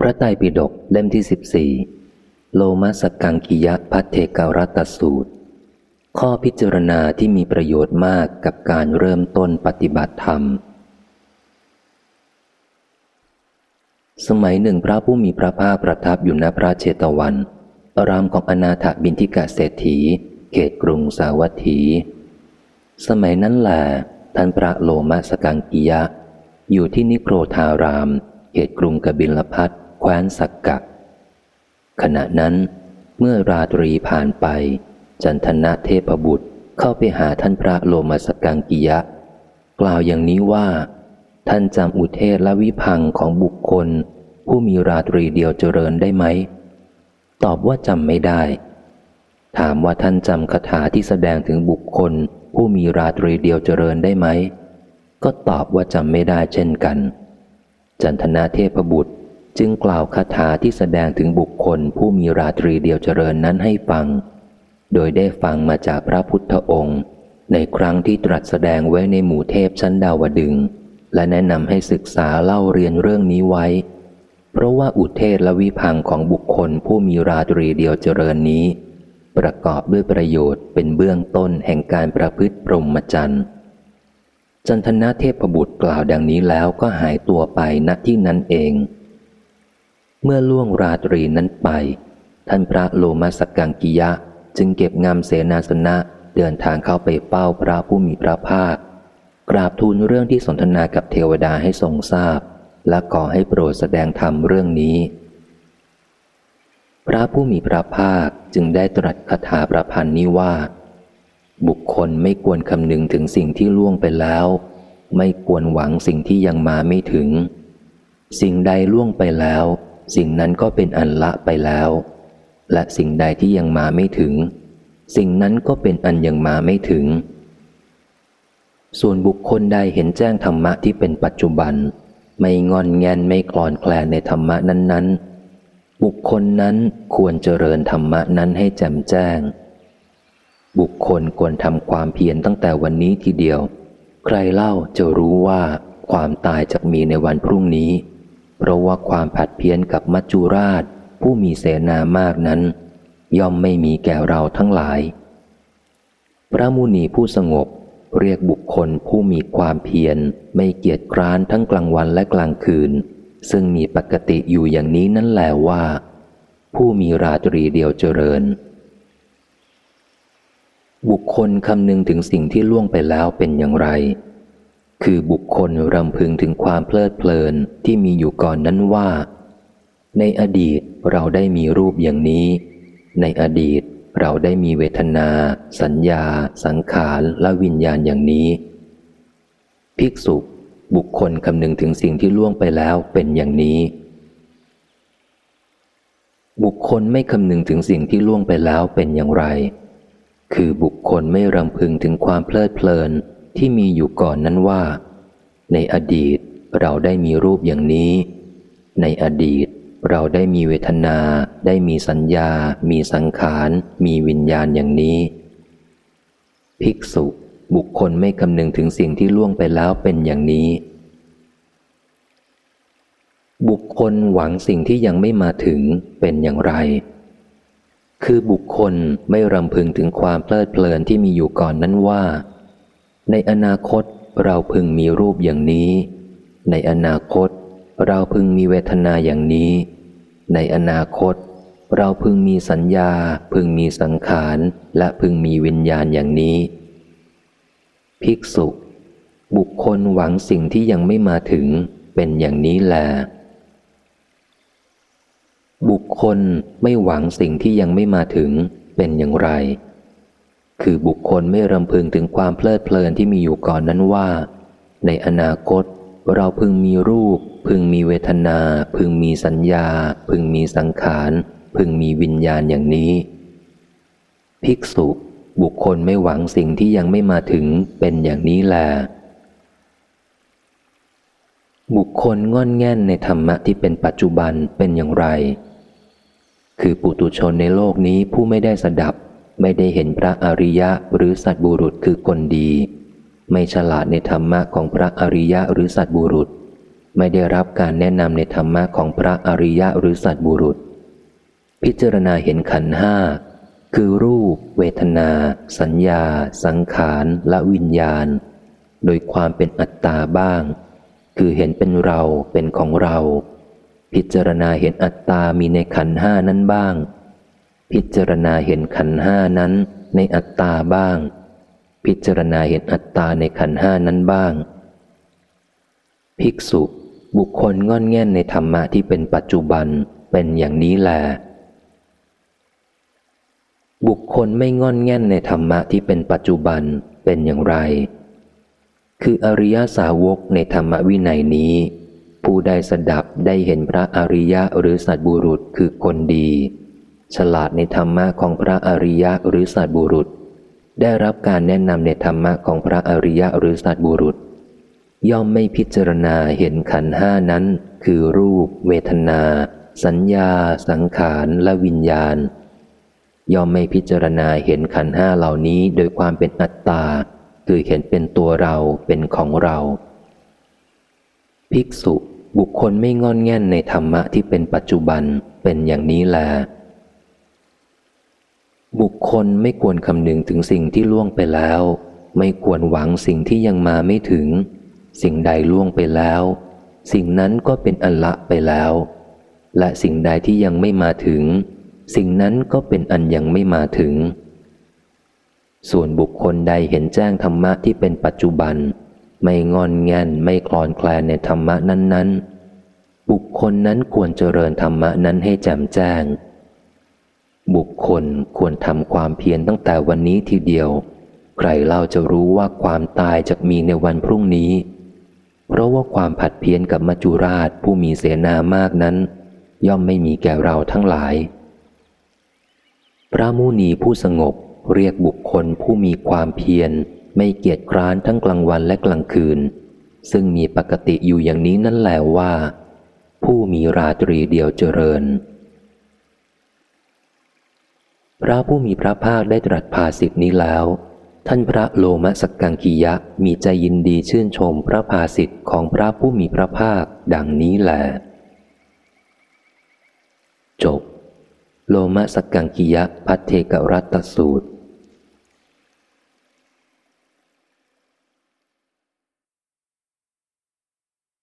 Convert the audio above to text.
พระไตรปิฎกเล่มที่สิบสี่โลมาสกังกิยะพัทเทการัตสูตร ข้อพิจารณาที่มีประโยชน์มากกับการเริ่มต้นปฏิบัติธรรม สมัยหนึ่งพระผู้มีพระภาคประทับอยู่ณพระเชตวัน อารามของอนาถบินทิกะเศรษฐี เขตกรุงสาวัตถี สมัยนั้นแหละท่านพระโลมาสกังกิยะ อยู่ที่นิโครธารามเขตกรุงกบิลพัท ว้นสักกะ ขณะนั้น เมื่อราตรีผ่านไป จันทนะเทพบุตรเข้าไปหาท่านพระโลมาสกังกิยะ กล่าวอย่างนี้ว่า ท่านจำอุเทศและวิพังของบุคคล ผู้มีราตรีเดียวเจริญได้ไหม ตอบว่าจำไม่ได้ ถามว่าท่านจำคาถาที่แสดงถึงบุคคล ผู้มีราตรีเดียวเจริญได้ไหม ก็ตอบว่าจำไม่ได้เช่นกัน จันทนาเทพบุตร จึงกล่าวคาถาที่แสดงถึงบุคคลผู้มีราตรีเดียวเจริญนั้นให้ฟัง โดยได้ฟังมาจากพระพุทธองค์ ในครั้งที่ตรัสแสดงไว้ในหมู่เทพชั้นดาวดึง และแนะนำให้ศึกษาเล่าเรียนเรื่องนี้ไว้ เพราะว่าอุเทศและวิพังของบุคคลผู้มีราตรีเดียวเจริญนี้ ประกอบด้วยประโยชน์เป็นเบื้องต้นแห่งการประพฤติปรมจรรย์จันทนาเทพบุตรกล่าวดังนี้แล้วก็หายตัวไปณที่นั้นเอง เมื่อล่วงราตรีนั้นไป ท่านพระโลมาสกังกิยะ จึงเก็บงามเสนาสนะเดินทางเข้าไปเป้าพระผู้มีพระภาค กราบทูลเรื่องที่สนทนากับเทวดาให้ทรงทราบ และขอให้โปรดแสดงธรรมเรื่องนี้ พระผู้มีพระภาคจึงได้ตรัสคาถาประพันธ์นี้ว่า บุคคลไม่ควรคำนึงถึงสิ่งที่ล่วงไปแล้ว ไม่ควรหวังสิ่งที่ยังมาไม่ถึง สิ่งใดล่วงไปแล้ว สิ่งนั้นก็เป็นอันละไปแล้ว และสิ่งใดที่ยังมาไม่ถึง สิ่งนั้นก็เป็นอันยังมาไม่ถึง ส่วนบุคคลใดเห็นแจ้งธรรมะที่เป็นปัจจุบัน ไม่งอนแงนไม่คลอนแคลนในธรรมะนั้นๆ บุคคลนั้นควรเจริญธรรมะนั้นให้แจ่มแจ้ง บุคคลควรทำความเพียรตั้งแต่วันนี้ทีเดียว ใครเล่าจะรู้ว่าความตายจะมีในวันพรุ่งนี้ เพราะว่าความผัดเพี้ยนกับมัจจุราช ผู้มีเสนามากนั้น ย่อมไม่มีแก่เราทั้งหลาย พระมุนีผู้สงบเรียกบุคคลผู้มีความเพียรไม่เกียจคร้านทั้งกลางวันและกลางคืน ซึ่งมีปกติอยู่อย่างนี้นั่นแหละว่า ผู้มีราตรีเดียวเจริญ บุคคลคำนึงถึงสิ่งที่ล่วงไปแล้วเป็นอย่างไร คือบุคคลรำพึงถึงความเพลิดเพลินที่มีอยู่ก่อนนั้นว่า ในอดีตเราได้มีรูปอย่างนี้ ในอดีตเราได้มีเวทนา สัญญา สังขารและวิญญาณอย่างนี้ ภิกษุบุคคลคำนึงถึงสิ่งที่ล่วงไปแล้วเป็นอย่างนี้ บุคคลไม่คำนึงถึงสิ่งที่ล่วงไปแล้วเป็นอย่างไร คือบุคคลไม่รำพึงถึงความเพลิดเพลิน ที่มีอยู่ก่อนนั้นว่า ในอดีตเราได้มีรูปอย่างนี้ ในอดีตเราได้มีเวทนา ได้มีสัญญา มีสังขาร มีวิญญาณอย่างนี้ ภิกษุบุคคลไม่คำนึงถึงสิ่งที่ล่วงไปแล้วเป็นอย่างนี้ บุคคลหวังสิ่งที่ยังไม่มาถึงเป็นอย่างไร คือบุคคลไม่รำพึงถึงความเพลิดเพลินที่มีอยู่ก่อนนั้นว่า ในอนาคตเราพึงมีรูปอย่างนี้ ในอนาคต เราพึงมีเวทนาอย่างนี้ ในอนาคต เราพึงมีสัญญา พึงมีสังขาร และพึงมีวิญญาณอย่างนี้ ภิกษุ บุคคลหวังสิ่งที่ยังไม่มาถึงเป็นอย่างนี้แล บุคคลไม่หวังสิ่งที่ยังไม่มาถึงเป็นอย่างไร คือบุคคลไม่รำพึงถึงความเพลิดเพลินที่มีอยู่ก่อนนั้นว่า ในอนาคต เราพึงมีรูป พึงมีเวทนา พึงมีสัญญา พึงมีสังขาร พึงมีวิญญาณอย่างนี้ ภิกษุ บุคคลไม่หวังสิ่งที่ยังไม่มาถึงเป็นอย่างนี้แล บุคคลง่อนแง่นในธรรมะที่เป็นปัจจุบันเป็นอย่างไร คือปุตุชนในโลกนี้ผู้ไม่ได้สดับ ไม่ได้เห็นพระอริยะหรือสัตบุรุษคือคนดี ไม่ฉลาดในธรรมะของพระอริยะหรือสัตบุรุษ ไม่ได้รับการแนะนำในธรรมะของพระอริยะหรือสัตบุรุษ พิจารณาเห็นขันห้าคือรูป เวทนา สัญญา สังขารและวิญญาณ โดยความเป็นอัตตาบ้าง คือเห็นเป็นเราเป็นของเรา พิจารณาเห็นอัตตามีในขันห้านั้นบ้าง พิจารณาเห็นขันห้านั้นในอัตตาบ้าง พิจารณาเห็นอัตตาในขันห้านั้นบ้าง ภิกษุ บุคคลงอนแง่นในธรรมะที่เป็นปัจจุบันเป็นอย่างนี้แลบุคคลไม่งอนแง่นในธรรมะที่เป็นปัจจุบันเป็นอย่างไร คืออริยสาวกในธรรมวินัยนี้ ผู้ได้สดับได้เห็นพระอริยะหรือสัตบุรุษคือคนดี ฉลาดในธรรมะของพระอริยะหรือสัตบุรุษ ได้รับการแนะนำในธรรมะของพระอริยะหรือสัตบุรุษ ย่อมไม่พิจารณาเห็นขันห้านั้น คือรูป เวทนา สัญญา สังขารและวิญญาณ ย่อมไม่พิจารณาเห็นขันห้าเหล่านี้โดยความเป็นอัตตา คือเห็นเป็นตัวเราเป็นของเรา ภิกษุบุคคลไม่งอนแง่นในธรรมะที่เป็นปัจจุบันเป็นอย่างนี้แล บุคคลไม่ควรคำนึงถึงสิ่งที่ล่วงไปแล้ว ไม่ควรหวังสิ่งที่ยังมาไม่ถึง สิ่งใดล่วงไปแล้ว สิ่งนั้นก็เป็นอันละไปแล้ว และสิ่งใดที่ยังไม่มาถึง สิ่งนั้นก็เป็นอันยังไม่มาถึง ส่วนบุคคลใดเห็นแจ้งธรรมะที่เป็นปัจจุบัน ไม่งอนแงนไม่คลอนแคลนในธรรมะนั้น ๆ บุคคลนั้นควรเจริญธรรมะนั้นให้แจ่มแจ้ง บุคคลควรทำความเพียรตั้งแต่วันนี้ทีเดียว ใครเล่าจะรู้ว่าความตายจะมีในวันพรุ่งนี้ เพราะว่าความผัดเพี้ยนกับมัจจุราชผู้มีเสนามากนั้น ย่อมไม่มีแก่เราทั้งหลาย พระมุนีผู้สงบเรียกบุคคลผู้มีความเพียร ไม่เกียจคร้านทั้งกลางวันและกลางคืน ซึ่งมีปกติอยู่อย่างนี้นั่นแหละว่า ผู้มีราตรีเดียวเจริญ พระผู้มีพระภาคได้ตรัสภาสิทธินี้แล้ว ท่านพระโลมสกกังคียะมีใจยินดีชื่นชมพระภาสิทธิ์ของพระผู้มีพระภาคดังนี้แหลจบ โลมสกกังคียะพัทเทกรัตสูตร